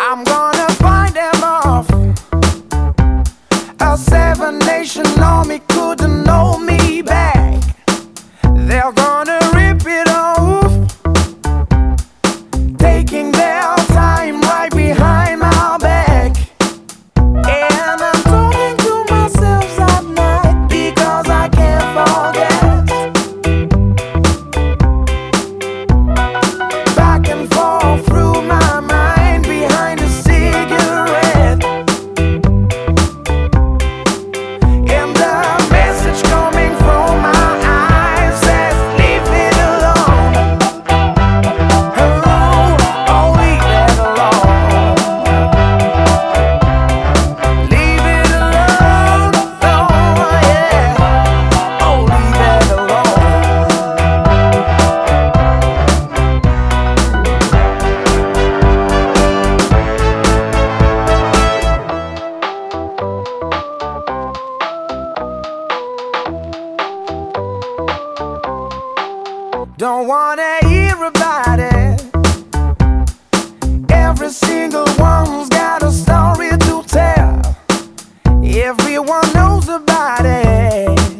I'm gonna Don't wanna hear about it. Every single one's got a story to tell. Everyone knows about it.